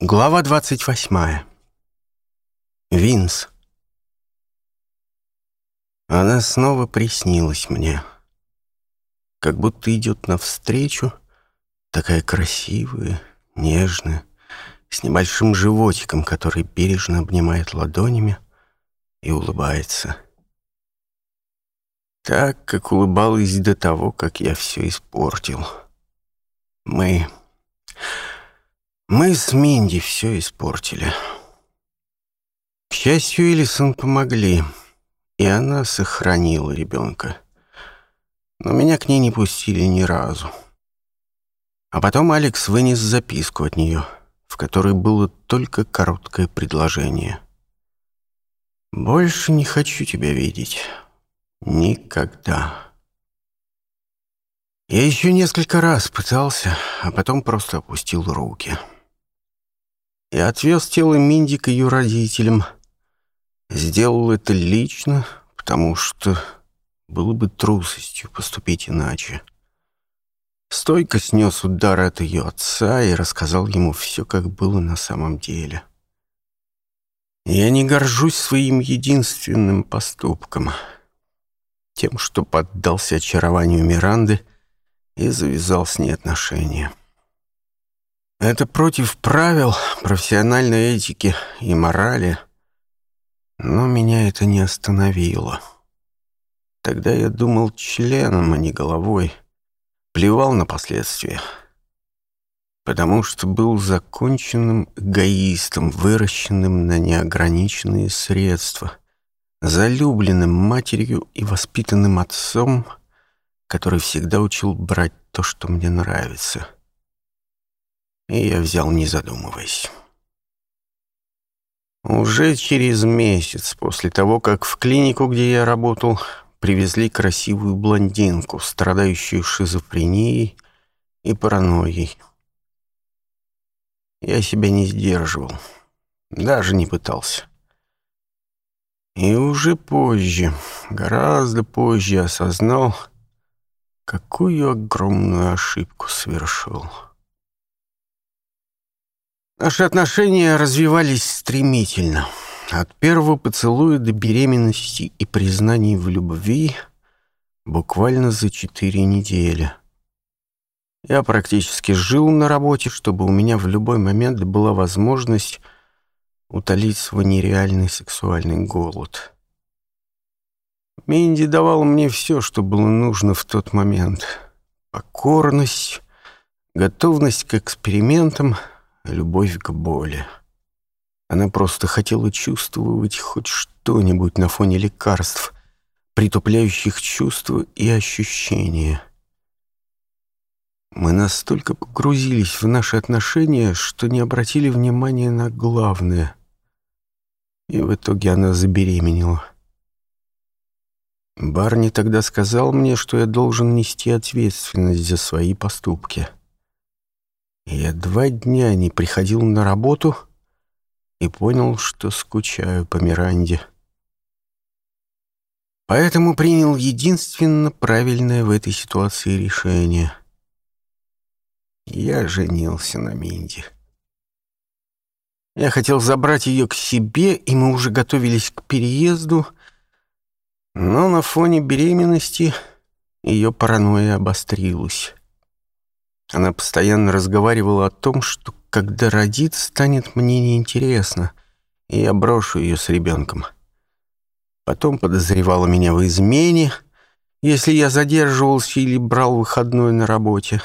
Глава 28. Винс. Она снова приснилась мне. Как будто идет навстречу, такая красивая, нежная, с небольшим животиком, который бережно обнимает ладонями и улыбается. Так, как улыбалась до того, как я все испортил. Мы... Мы с Минди все испортили. К счастью, Элисон помогли, и она сохранила ребенка. Но меня к ней не пустили ни разу. А потом Алекс вынес записку от нее, в которой было только короткое предложение. «Больше не хочу тебя видеть. Никогда». Я еще несколько раз пытался, а потом просто опустил руки. «Больше и отвез тело Миндика ее родителям. Сделал это лично, потому что было бы трусостью поступить иначе. Стойко снес удар от ее отца и рассказал ему все, как было на самом деле. Я не горжусь своим единственным поступком, тем, что поддался очарованию Миранды и завязал с ней отношения. Это против правил профессиональной этики и морали. Но меня это не остановило. Тогда я думал членом, а не головой. Плевал на последствия. Потому что был законченным эгоистом, выращенным на неограниченные средства, залюбленным матерью и воспитанным отцом, который всегда учил брать то, что мне нравится — и я взял, не задумываясь. Уже через месяц после того, как в клинику, где я работал, привезли красивую блондинку, страдающую шизофренией и паранойей. Я себя не сдерживал, даже не пытался. И уже позже, гораздо позже осознал, какую огромную ошибку совершил. Наши отношения развивались стремительно. От первого поцелуя до беременности и признаний в любви буквально за четыре недели. Я практически жил на работе, чтобы у меня в любой момент была возможность утолить свой нереальный сексуальный голод. Минди давал мне все, что было нужно в тот момент. Покорность, готовность к экспериментам — любовь к боли. Она просто хотела чувствовать хоть что-нибудь на фоне лекарств, притупляющих чувства и ощущения. Мы настолько погрузились в наши отношения, что не обратили внимания на главное. И в итоге она забеременела. Барни тогда сказал мне, что я должен нести ответственность за свои поступки. — я два дня не приходил на работу и понял, что скучаю по Миранде. Поэтому принял единственно правильное в этой ситуации решение. Я женился на Минде. Я хотел забрать ее к себе, и мы уже готовились к переезду, но на фоне беременности ее паранойя обострилась. Она постоянно разговаривала о том, что когда родит, станет мне неинтересно, и я брошу ее с ребенком. Потом подозревала меня в измене, если я задерживался или брал выходной на работе.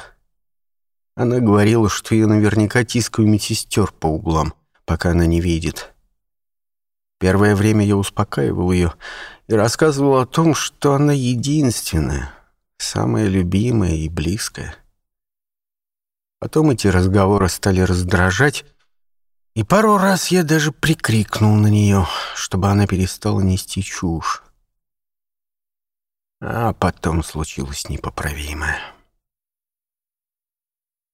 Она говорила, что я наверняка тискаю медсестер по углам, пока она не видит. Первое время я успокаивал ее и рассказывал о том, что она единственная, самая любимая и близкая. Потом эти разговоры стали раздражать, и пару раз я даже прикрикнул на нее, чтобы она перестала нести чушь. А потом случилось непоправимое.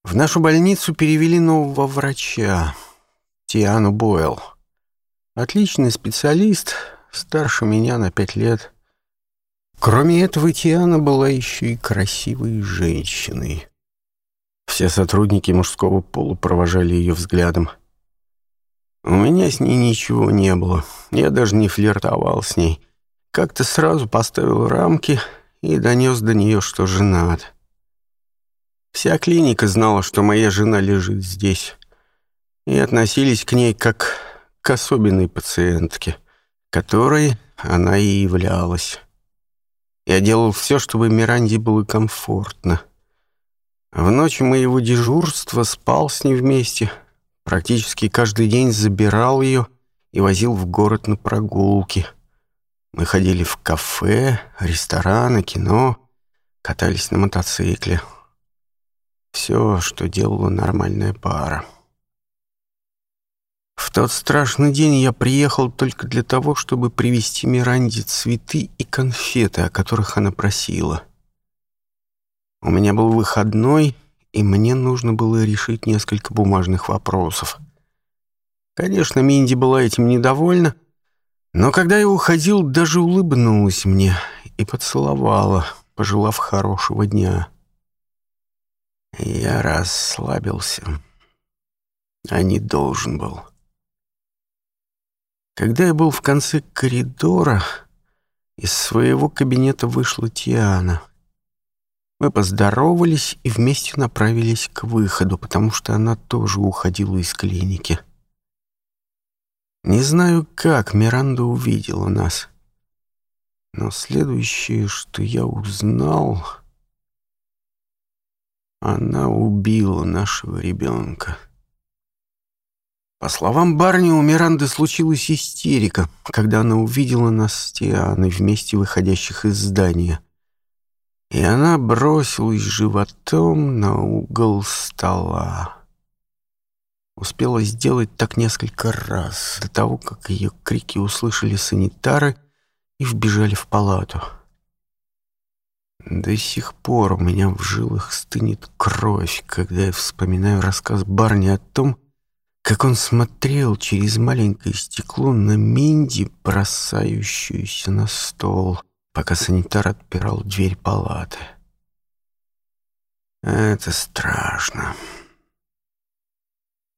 В нашу больницу перевели нового врача, Тиану Бойл. Отличный специалист, старше меня на пять лет. Кроме этого, Тиана была еще и красивой женщиной. Все сотрудники мужского пола провожали ее взглядом. У меня с ней ничего не было. Я даже не флиртовал с ней. Как-то сразу поставил рамки и донес до нее, что женат. Вся клиника знала, что моя жена лежит здесь. И относились к ней как к особенной пациентке, которой она и являлась. Я делал все, чтобы Миранде было комфортно. — в ночь моего дежурства спал с ней вместе. Практически каждый день забирал ее и возил в город на прогулки. Мы ходили в кафе, рестораны, кино, катались на мотоцикле. Все, что делала нормальная пара. В тот страшный день я приехал только для того, чтобы привезти Миранде цветы и конфеты, о которых она просила — у меня был выходной, и мне нужно было решить несколько бумажных вопросов. Конечно, Минди была этим недовольна, но когда я уходил, даже улыбнулась мне и поцеловала, пожелав хорошего дня. Я расслабился, а не должен был. Когда я был в конце коридора, из своего кабинета вышла Тиана — мы поздоровались и вместе направились к выходу, потому что она тоже уходила из клиники. Не знаю, как Миранда увидела нас. Но следующее, что я узнал... Она убила нашего ребенка. По словам Барни, у Миранды случилась истерика, когда она увидела нас с Тианой вместе выходящих из здания — и она бросилась животом на угол стола. Успела сделать так несколько раз, до того, как ее крики услышали санитары и вбежали в палату. До сих пор у меня в жилах стынет кровь, когда я вспоминаю рассказ Барни о том, как он смотрел через маленькое стекло на Минди, бросающуюся на стол — пока санитар отпирал дверь палаты. Это страшно.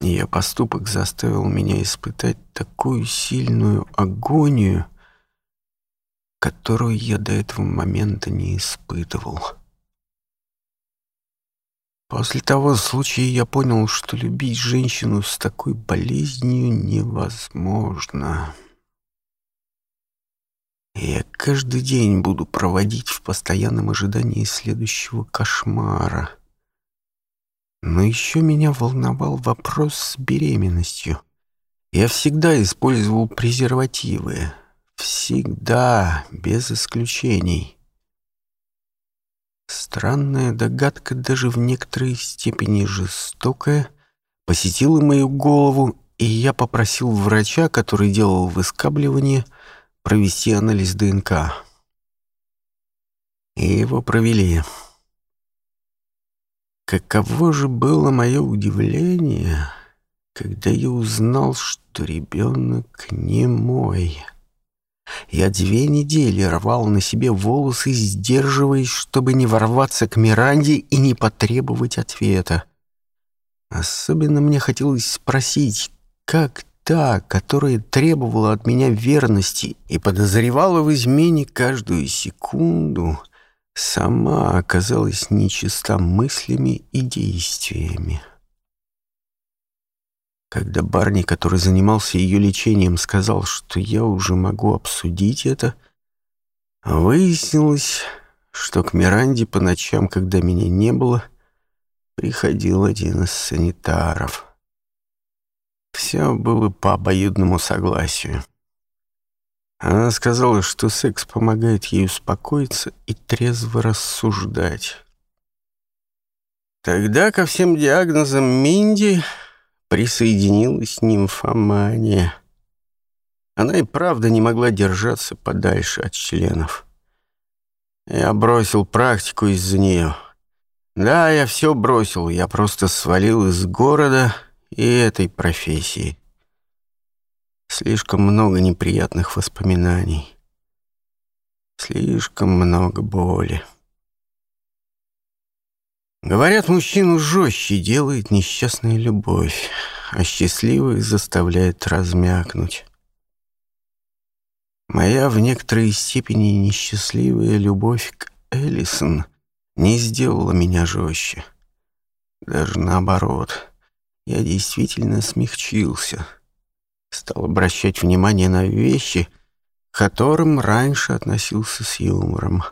Ее поступок заставил меня испытать такую сильную агонию, которую я до этого момента не испытывал. После того случая я понял, что любить женщину с такой болезнью невозможно. Я каждый день буду проводить в постоянном ожидании следующего кошмара. Но еще меня волновал вопрос с беременностью. Я всегда использовал презервативы. Всегда, без исключений. Странная догадка, даже в некоторой степени жестокая, посетила мою голову, и я попросил врача, который делал выскабливание, провести анализ ДНК. И его провели. Каково же было мое удивление, когда я узнал, что ребенок не мой. Я две недели рвал на себе волосы, сдерживаясь, чтобы не ворваться к Миранде и не потребовать ответа. Особенно мне хотелось спросить, как та, которая требовала от меня верности и подозревала в измене каждую секунду, сама оказалась нечиста мыслями и действиями. Когда Барни, который занимался ее лечением, сказал, что я уже могу обсудить это, выяснилось, что к Миранде по ночам, когда меня не было, приходил один из санитаров — все было по обоюдному согласию. Она сказала, что секс помогает ей успокоиться и трезво рассуждать. Тогда ко всем диагнозам Минди присоединилась нимфомания. Она и правда не могла держаться подальше от членов. Я бросил практику из-за нее. Да, я все бросил, я просто свалил из города — и этой профессии. Слишком много неприятных воспоминаний. Слишком много боли. Говорят, мужчину жестче делает несчастная любовь, а счастливых заставляет размякнуть. Моя в некоторой степени несчастливая любовь к Эллисон не сделала меня жестче. Даже наоборот — я действительно смягчился, стал обращать внимание на вещи, к которым раньше относился с юмором.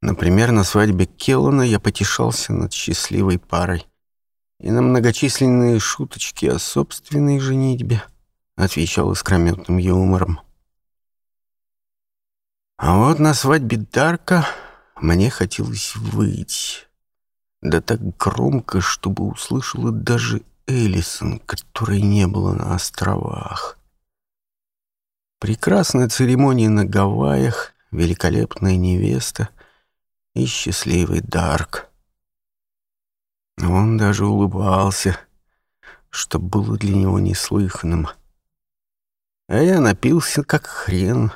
Например, на свадьбе Келлана я потешался над счастливой парой и на многочисленные шуточки о собственной женитьбе отвечал искрометным юмором. А вот на свадьбе Дарка мне хотелось выйти. Да так громко, чтобы услышала даже Элисон, которой не было на островах. Прекрасная церемония на Гавайях, великолепная невеста и счастливый Дарк. Он даже улыбался, что было для него неслыханным. А я напился как хрен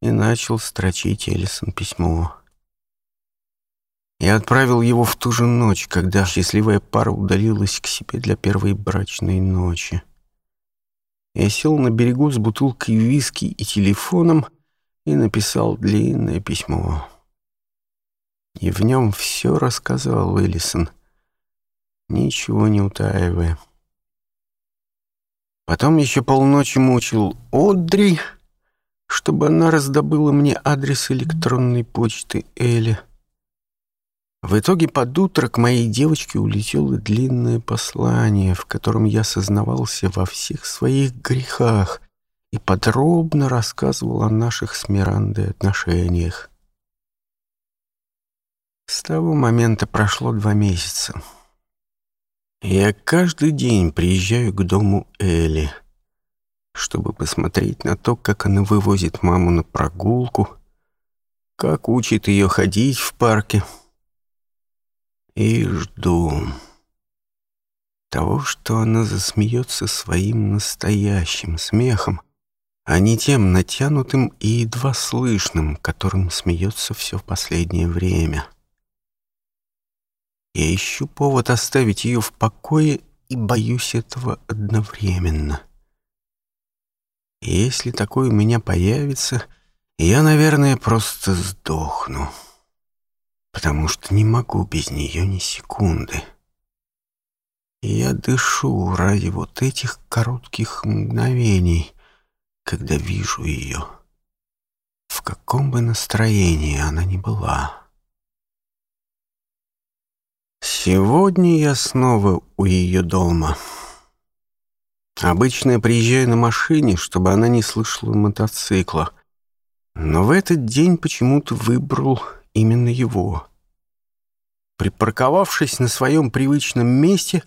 и начал строчить Элисон письмо. Я отправил его в ту же ночь, когда счастливая пара удалилась к себе для первой брачной ночи. Я сел на берегу с бутылкой виски и телефоном и написал длинное письмо. И в нем все рассказал Уиллисон, ничего не утаивая. Потом еще полночи мучил Одри, чтобы она раздобыла мне адрес электронной почты Эли — в итоге под утро к моей девочке улетело длинное послание, в котором я сознавался во всех своих грехах и подробно рассказывал о наших с Мирандой отношениях. С того момента прошло два месяца. Я каждый день приезжаю к дому Элли, чтобы посмотреть на то, как она вывозит маму на прогулку, как учит ее ходить в парке — и жду. Того, что она засмеется своим настоящим смехом, а не тем натянутым и едва слышным, которым смеется все в последнее время. Я ищу повод оставить ее в покое и боюсь этого одновременно. Если такой у меня появится, я, наверное, просто сдохну» потому что не могу без нее ни секунды. Я дышу ради вот этих коротких мгновений, когда вижу ее. В каком бы настроении она ни была. Сегодня я снова у ее дома. Обычно я приезжаю на машине, чтобы она не слышала мотоцикла. Но в этот день почему-то выбрал именно его. Припарковавшись на своем привычном месте,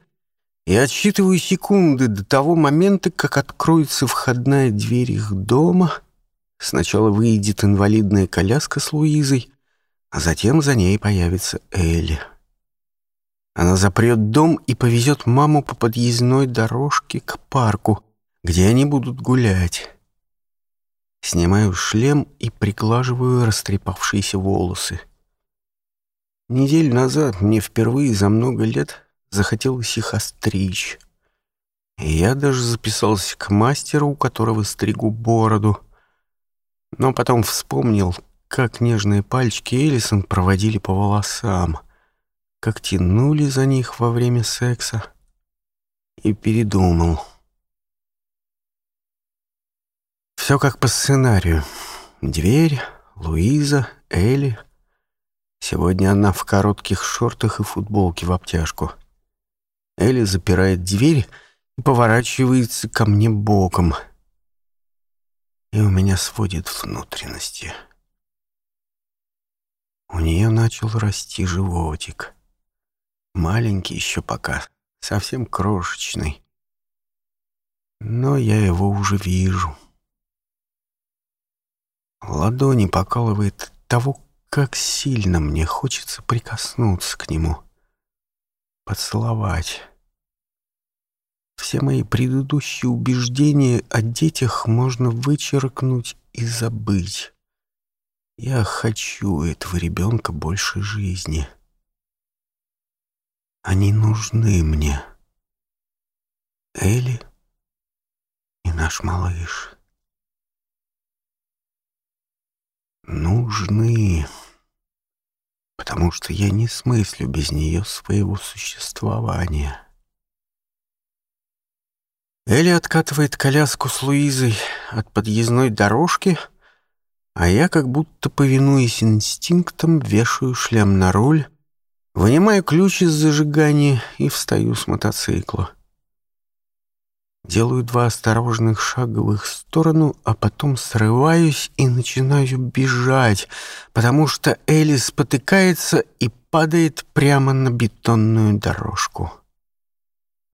я отсчитываю секунды до того момента, как откроется входная дверь их дома. Сначала выйдет инвалидная коляска с Луизой, а затем за ней появится Элли. Она запрет дом и повезет маму по подъездной дорожке к парку, где они будут гулять. Снимаю шлем и приглаживаю растрепавшиеся волосы. Неделю назад мне впервые за много лет захотелось их остричь. Я даже записался к мастеру, у которого стригу бороду. Но потом вспомнил, как нежные пальчики Элисон проводили по волосам, как тянули за них во время секса. И передумал. Все как по сценарию. Дверь, Луиза, Элли. Сегодня она в коротких шортах и футболке в обтяжку. Элли запирает дверь и поворачивается ко мне боком. И у меня сводит внутренности. У нее начал расти животик. Маленький еще пока, совсем крошечный. Но я его уже вижу. Ладони покалывает того, как сильно мне хочется прикоснуться к нему, поцеловать. Все мои предыдущие убеждения о детях можно вычеркнуть и забыть. Я хочу этого ребенка больше жизни. Они нужны мне. Элли и наш малыш. нужны, потому что я не смыслю без нее своего существования. Элли откатывает коляску с Луизой от подъездной дорожки, а я, как будто повинуясь инстинктам, вешаю шлем на руль, вынимаю ключ из зажигания и встаю с мотоцикла. Делаю два осторожных шага в их сторону, а потом срываюсь и начинаю бежать, потому что Элис спотыкается и падает прямо на бетонную дорожку.